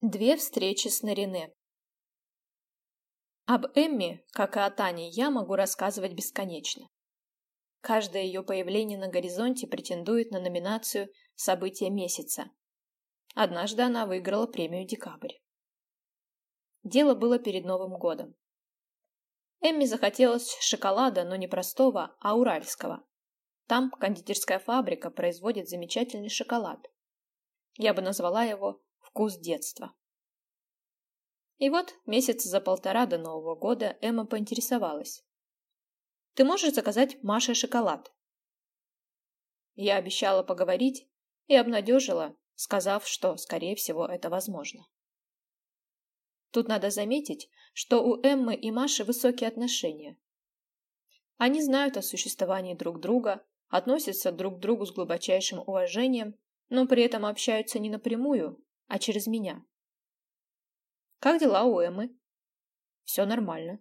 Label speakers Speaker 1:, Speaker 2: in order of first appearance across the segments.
Speaker 1: Две встречи с Нарине. Об Эмми, как и о Тане, я могу рассказывать бесконечно. Каждое ее появление на горизонте претендует на номинацию «Событие месяца». Однажды она выиграла премию «Декабрь». Дело было перед Новым годом. Эмми захотелось шоколада, но не простого, а уральского. Там кондитерская фабрика производит замечательный шоколад. Я бы назвала его Вкус детства. И вот месяц за полтора до Нового года Эмма поинтересовалась. «Ты можешь заказать Маше шоколад?» Я обещала поговорить и обнадежила, сказав, что, скорее всего, это возможно. Тут надо заметить, что у Эммы и Маши высокие отношения. Они знают о существовании друг друга, относятся друг к другу с глубочайшим уважением, но при этом общаются не напрямую, а через меня. Как дела у Эммы? Все нормально.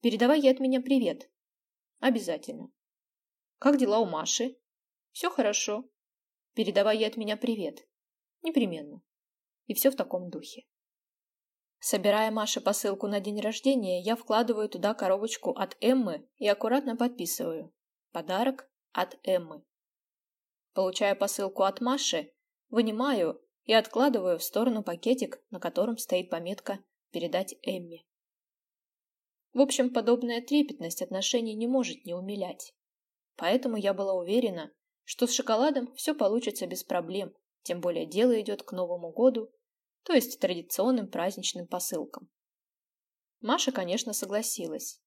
Speaker 1: Передавай ей от меня привет. Обязательно. Как дела у Маши? Все хорошо. Передавай ей от меня привет. Непременно. И все в таком духе. Собирая Маше посылку на день рождения, я вкладываю туда коробочку от Эммы и аккуратно подписываю. Подарок от Эммы. Получая посылку от Маши, вынимаю и откладываю в сторону пакетик, на котором стоит пометка «Передать Эмми». В общем, подобная трепетность отношений не может не умилять. Поэтому я была уверена, что с шоколадом все получится без проблем, тем более дело идет к Новому году, то есть традиционным праздничным посылкам. Маша, конечно, согласилась.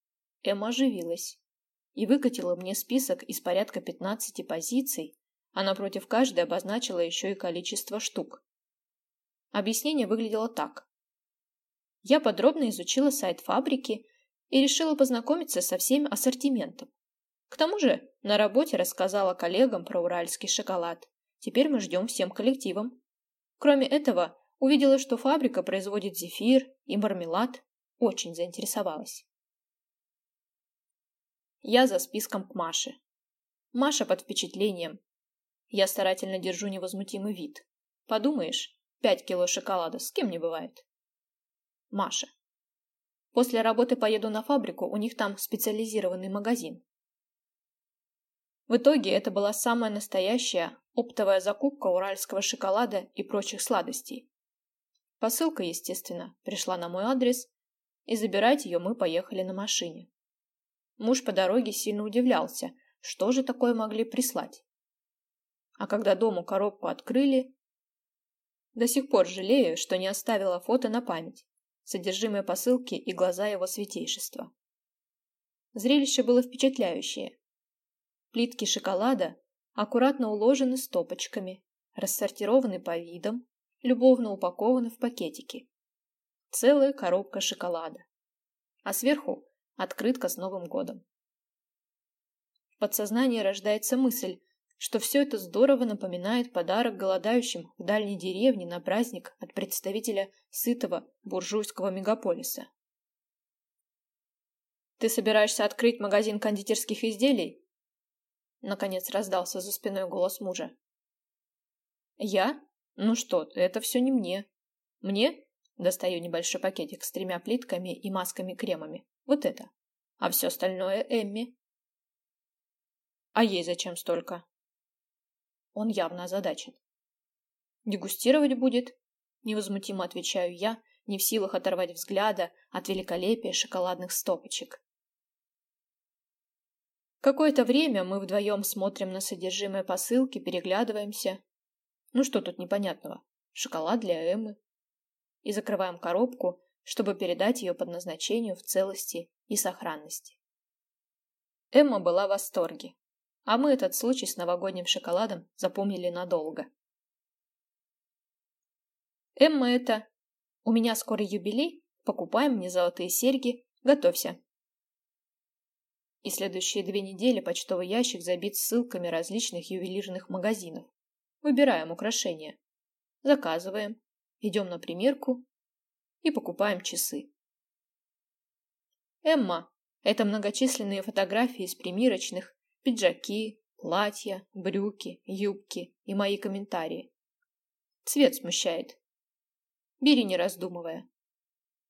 Speaker 1: Эмма оживилась и выкатила мне список из порядка 15 позиций, а напротив каждой обозначила еще и количество штук. Объяснение выглядело так. Я подробно изучила сайт фабрики и решила познакомиться со всем ассортиментом. К тому же на работе рассказала коллегам про уральский шоколад. Теперь мы ждем всем коллективом. Кроме этого, увидела, что фабрика производит зефир и мармелад. Очень заинтересовалась. Я за списком к Маше. Маша под впечатлением. Я старательно держу невозмутимый вид. Подумаешь, Пять кило шоколада, с кем не бывает. Маша. После работы поеду на фабрику, у них там специализированный магазин. В итоге это была самая настоящая оптовая закупка уральского шоколада и прочих сладостей. Посылка, естественно, пришла на мой адрес, и забирать ее мы поехали на машине. Муж по дороге сильно удивлялся, что же такое могли прислать. А когда дому коробку открыли, до сих пор жалею, что не оставила фото на память, содержимое посылки и глаза его святейшества. Зрелище было впечатляющее. Плитки шоколада аккуратно уложены стопочками, рассортированы по видам, любовно упакованы в пакетики. Целая коробка шоколада. А сверху открытка с Новым годом. В подсознании рождается мысль, что все это здорово напоминает подарок голодающим в дальней деревне на праздник от представителя сытого буржуйского мегаполиса. «Ты собираешься открыть магазин кондитерских изделий?» Наконец раздался за спиной голос мужа. «Я? Ну что это все не мне. Мне?» Достаю небольшой пакетик с тремя плитками и масками-кремами. Вот это. А все остальное Эмми. А ей зачем столько? Он явно озадачен. «Дегустировать будет?» Невозмутимо отвечаю я, не в силах оторвать взгляда от великолепия шоколадных стопочек. Какое-то время мы вдвоем смотрим на содержимое посылки, переглядываемся. Ну что тут непонятного? Шоколад для Эммы. И закрываем коробку, чтобы передать ее под назначению в целости и сохранности. Эмма была в восторге. А мы этот случай с новогодним шоколадом запомнили надолго. Эмма это... У меня скоро юбилей, покупаем мне золотые серьги, готовься. И следующие две недели почтовый ящик забит ссылками различных ювелирных магазинов. Выбираем украшения. Заказываем, идем на примерку и покупаем часы. Эмма – это многочисленные фотографии из примерочных Пиджаки, платья, брюки, юбки и мои комментарии. Цвет смущает. Бери, не раздумывая.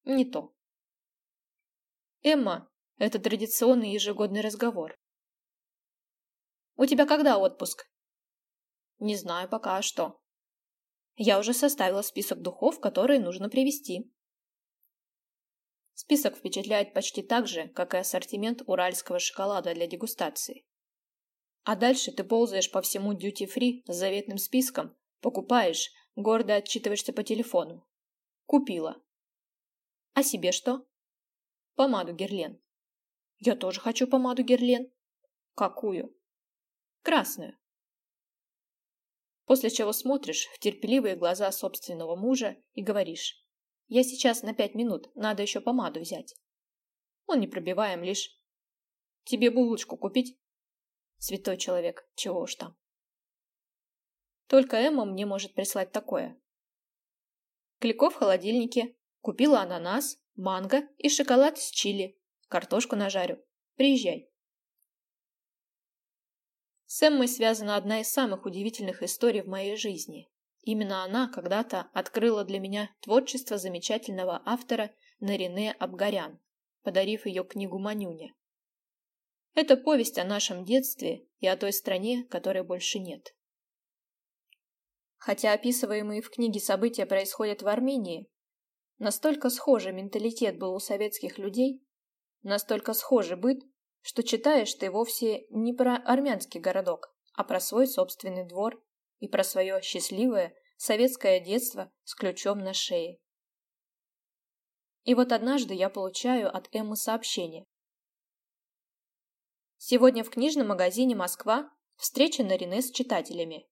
Speaker 1: Не то. Эмма, это традиционный ежегодный разговор. У тебя когда отпуск? Не знаю пока, а что? Я уже составила список духов, которые нужно привезти. Список впечатляет почти так же, как и ассортимент уральского шоколада для дегустации. А дальше ты ползаешь по всему дьюти-фри с заветным списком, покупаешь, гордо отчитываешься по телефону. Купила. А себе что? Помаду Герлен. Я тоже хочу помаду Герлен. Какую? Красную. После чего смотришь в терпеливые глаза собственного мужа и говоришь. Я сейчас на пять минут, надо еще помаду взять. Он не пробиваем лишь. Тебе булочку купить? Святой человек, чего уж там. Только Эмма мне может прислать такое. Клико в холодильнике. Купила ананас, манго и шоколад с чили. Картошку нажарю. Приезжай. С Эммой связана одна из самых удивительных историй в моей жизни. Именно она когда-то открыла для меня творчество замечательного автора Нарине Абгарян, подарив ее книгу Манюня. Это повесть о нашем детстве и о той стране, которой больше нет. Хотя описываемые в книге события происходят в Армении, настолько схожий менталитет был у советских людей, настолько схожий быт, что читаешь ты вовсе не про армянский городок, а про свой собственный двор и про свое счастливое советское детство с ключом на шее. И вот однажды я получаю от Эммы сообщение. Сегодня в книжном магазине «Москва» встреча на Рене с читателями.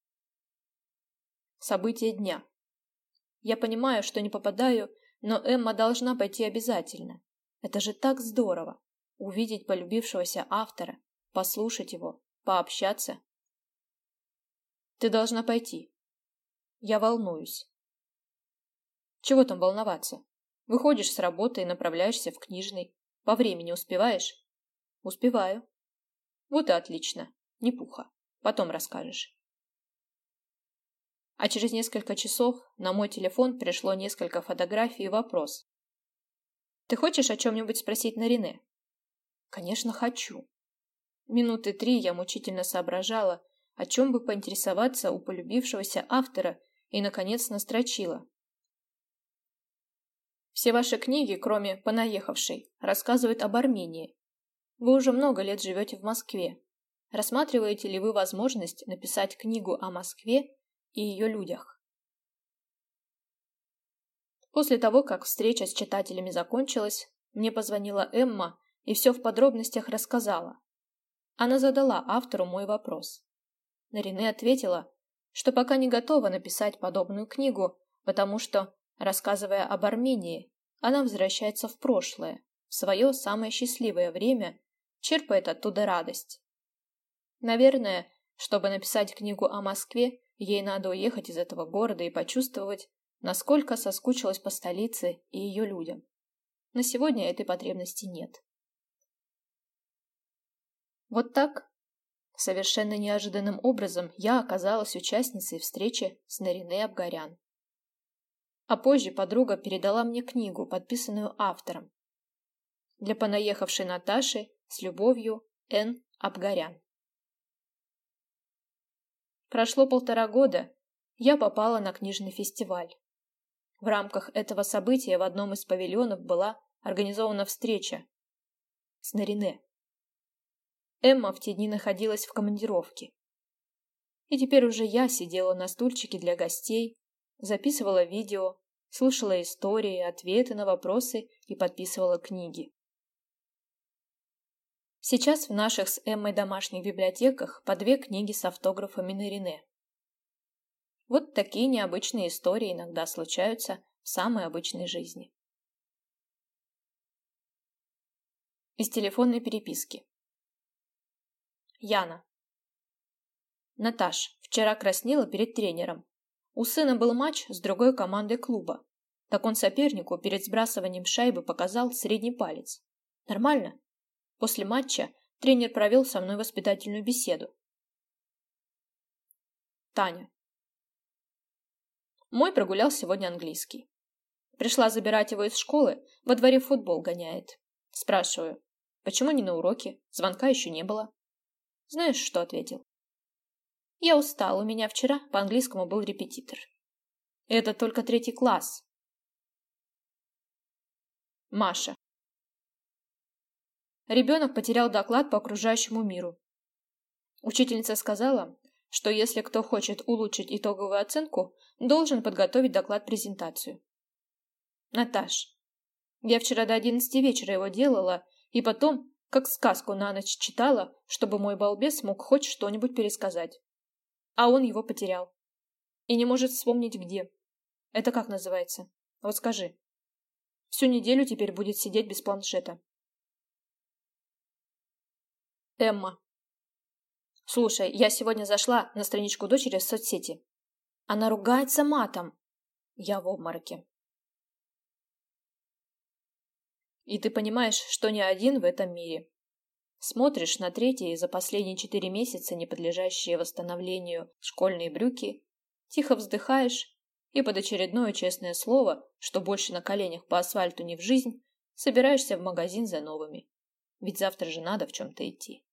Speaker 1: События дня. Я понимаю, что не попадаю, но Эмма должна пойти обязательно. Это же так здорово увидеть полюбившегося автора, послушать его, пообщаться. Ты должна пойти. Я волнуюсь. Чего там волноваться? Выходишь с работы и направляешься в книжный. По времени успеваешь? Успеваю. Вот и отлично. Не пуха. Потом расскажешь. А через несколько часов на мой телефон пришло несколько фотографий и вопрос. Ты хочешь о чем-нибудь спросить на Рене? Конечно, хочу. Минуты три я мучительно соображала, о чем бы поинтересоваться у полюбившегося автора, и, наконец, настрочила. Все ваши книги, кроме «Понаехавшей», рассказывают об Армении. Вы уже много лет живете в Москве. Рассматриваете ли вы возможность написать книгу о Москве и ее людях? После того, как встреча с читателями закончилась, мне позвонила Эмма и все в подробностях рассказала. Она задала автору мой вопрос. Нарине ответила, что пока не готова написать подобную книгу, потому что, рассказывая об Армении, она возвращается в прошлое, в свое самое счастливое время, черпает оттуда радость. Наверное, чтобы написать книгу о Москве, ей надо уехать из этого города и почувствовать, насколько соскучилась по столице и ее людям. На сегодня этой потребности нет. Вот так, совершенно неожиданным образом, я оказалась участницей встречи с Нарине Абгарян. А позже подруга передала мне книгу, подписанную автором. Для понаехавшей Наташи с любовью Н. Абгарян. Прошло полтора года, я попала на книжный фестиваль. В рамках этого события в одном из павильонов была организована встреча с Нарине. Эмма в те дни находилась в командировке. И теперь уже я сидела на стульчике для гостей, записывала видео, слушала истории, ответы на вопросы и подписывала книги. Сейчас в наших с Эммой домашних библиотеках по две книги с автографами Нарине. Вот такие необычные истории иногда случаются в самой обычной жизни. Из телефонной переписки. Яна. Наташ, вчера краснела перед тренером. У сына был матч с другой командой клуба. Так он сопернику перед сбрасыванием шайбы показал средний палец. Нормально? После матча тренер провел со мной воспитательную беседу. Таня. Мой прогулял сегодня английский. Пришла забирать его из школы, во дворе футбол гоняет. Спрашиваю, почему не на уроке? Звонка еще не было. Знаешь, что ответил? Я устал, у меня вчера по английскому был репетитор. Это только третий класс. Маша. Ребенок потерял доклад по окружающему миру. Учительница сказала, что если кто хочет улучшить итоговую оценку, должен подготовить доклад-презентацию. Наташ, я вчера до одиннадцати вечера его делала, и потом, как сказку на ночь читала, чтобы мой балбес мог хоть что-нибудь пересказать. А он его потерял. И не может вспомнить где. Это как называется? Вот скажи. Всю неделю теперь будет сидеть без планшета. Эмма. Слушай, я сегодня зашла на страничку дочери в соцсети. Она ругается матом. Я в обмороке. И ты понимаешь, что не один в этом мире. Смотришь на третьи за последние четыре месяца не подлежащие восстановлению школьные брюки, тихо вздыхаешь и под очередное честное слово, что больше на коленях по асфальту не в жизнь, собираешься в магазин за новыми. Ведь завтра же надо в чем-то идти.